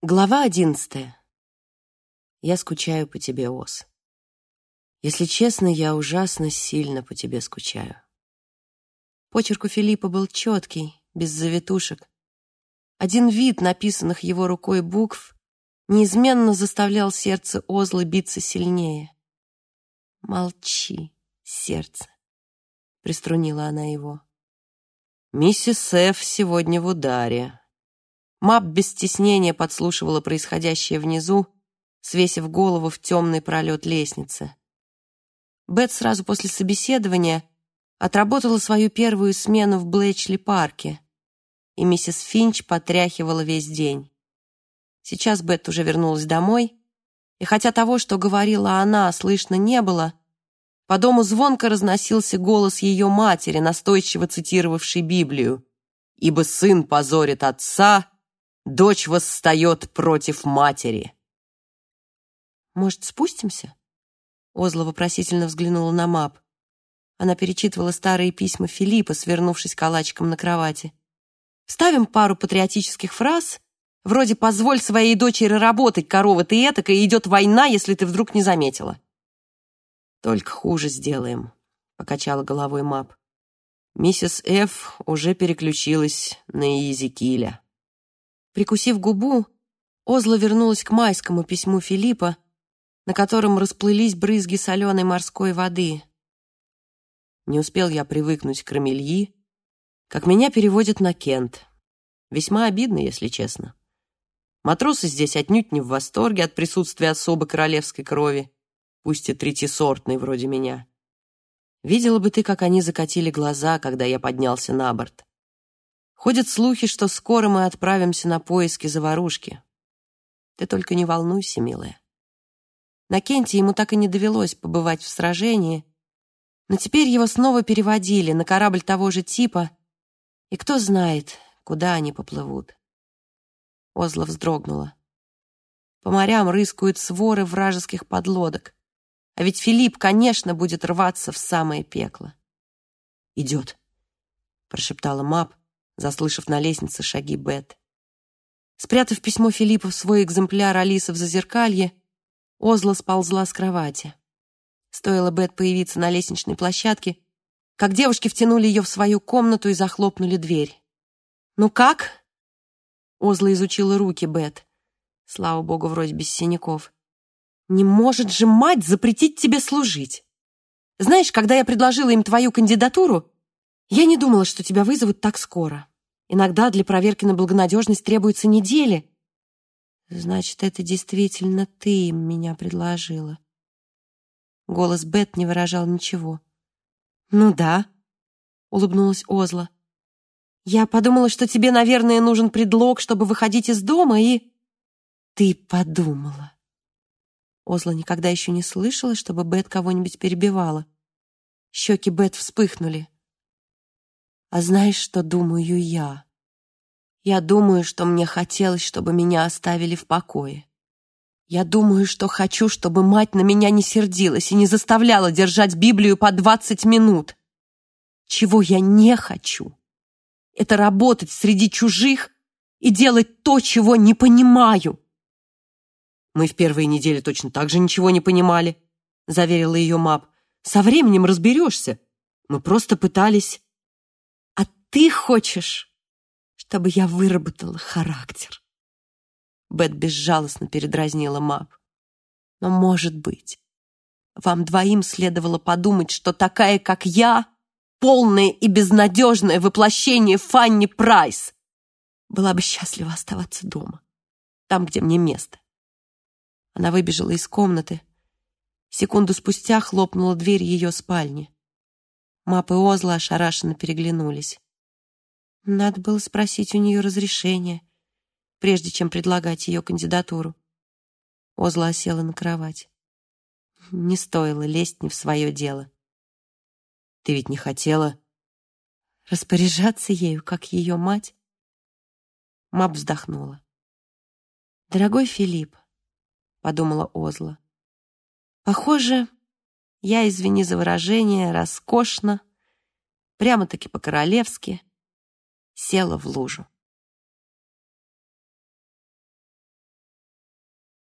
Глава одиннадцатая. Я скучаю по тебе, Ос. Если честно, я ужасно сильно по тебе скучаю. Почерк у Филиппа был четкий, без завитушек. Один вид написанных его рукой букв неизменно заставлял сердце Озлы биться сильнее. «Молчи, сердце», — приструнила она его. «Миссис Ф. сегодня в ударе», Мап без стеснения подслушивала происходящее внизу, свесив голову в темный пролет лестницы. Бет сразу после собеседования отработала свою первую смену в Блэчли-парке, и миссис Финч потряхивала весь день. Сейчас Бет уже вернулась домой, и хотя того, что говорила она, слышно не было, по дому звонко разносился голос ее матери, настойчиво цитировавшей Библию. «Ибо сын позорит отца, Дочь восстает против матери. «Может, спустимся?» Озла вопросительно взглянула на мап. Она перечитывала старые письма Филиппа, свернувшись калачиком на кровати. «Вставим пару патриотических фраз, вроде «позволь своей дочери работать, корова ты этак, и идет война, если ты вдруг не заметила». «Только хуже сделаем», — покачала головой мап. Миссис Ф. уже переключилась на Иезекииля. Прикусив губу, Озла вернулась к майскому письму Филиппа, на котором расплылись брызги соленой морской воды. Не успел я привыкнуть к Рамельи, как меня переводят на Кент. Весьма обидно, если честно. Матросы здесь отнюдь не в восторге от присутствия особо королевской крови, пусть и третьесортной вроде меня. Видела бы ты, как они закатили глаза, когда я поднялся на борт. Ходят слухи, что скоро мы отправимся на поиски заварушки. Ты только не волнуйся, милая. На Кенте ему так и не довелось побывать в сражении, но теперь его снова переводили на корабль того же типа, и кто знает, куда они поплывут. Озла вздрогнула. По морям рыскают своры вражеских подлодок, а ведь Филипп, конечно, будет рваться в самое пекло. «Идет», — прошептала Мап, заслышав на лестнице шаги Бет. Спрятав письмо Филиппа в свой экземпляр Алисы в зазеркалье, Озла сползла с кровати. Стоило Бет появиться на лестничной площадке, как девушки втянули ее в свою комнату и захлопнули дверь. «Ну как?» Озла изучила руки Бет. Слава богу, вроде без синяков. «Не может же мать запретить тебе служить! Знаешь, когда я предложила им твою кандидатуру, я не думала, что тебя вызовут так скоро. Иногда для проверки на благонадежность требуются недели. Значит, это действительно ты меня предложила. Голос Бет не выражал ничего. Ну да, улыбнулась Озла. Я подумала, что тебе, наверное, нужен предлог, чтобы выходить из дома, и... Ты подумала. Озла никогда еще не слышала, чтобы Бет кого-нибудь перебивала. Щеки Бет вспыхнули. А знаешь, что думаю я? Я думаю, что мне хотелось, чтобы меня оставили в покое. Я думаю, что хочу, чтобы мать на меня не сердилась и не заставляла держать Библию по двадцать минут. Чего я не хочу, это работать среди чужих и делать то, чего не понимаю. Мы в первые недели точно так же ничего не понимали, заверила ее Мап. Со временем разберешься. Мы просто пытались ты хочешь, чтобы я выработала характер?» Бет безжалостно передразнила Мап. «Но, может быть, вам двоим следовало подумать, что такая, как я, полное и безнадежное воплощение Фанни Прайс, была бы счастлива оставаться дома, там, где мне место». Она выбежала из комнаты. Секунду спустя хлопнула дверь ее спальни. Мап и Озла ошарашенно переглянулись. Надо было спросить у нее разрешения, прежде чем предлагать ее кандидатуру. Озла села на кровать. Не стоило лезть не в свое дело. Ты ведь не хотела распоряжаться ею, как ее мать? Мап вздохнула. «Дорогой Филипп», — подумала Озла, — «похоже, я, извини за выражение, роскошно, прямо-таки по-королевски, села в лужу.